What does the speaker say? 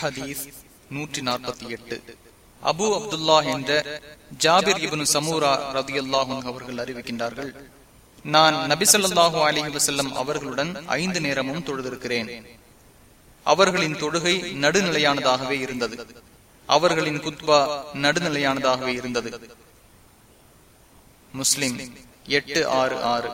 ஹதீஸ் நூற்றி நாற்பத்தி எட்டு. அபு அப்துல்லா என்ற ஜாபிர் இபனு சமூரா ரதி அல்லாஹும் அவர்கள் அறிவிக்கின்றார்கள் நான் நபிசல்லாஹு அலிஹி வசல்லம் அவர்களுடன் ஐந்து நேரமும் தொழுதிருக்கிறேன். அவர்களின் தொழுகை நடுநிலையானதாகவே இருந்தது. அவர்களின் குத்பா நடுநிலையானதாகவே இருந்தது. முஸ்லிம் எட்டு ஆறு ஆறு.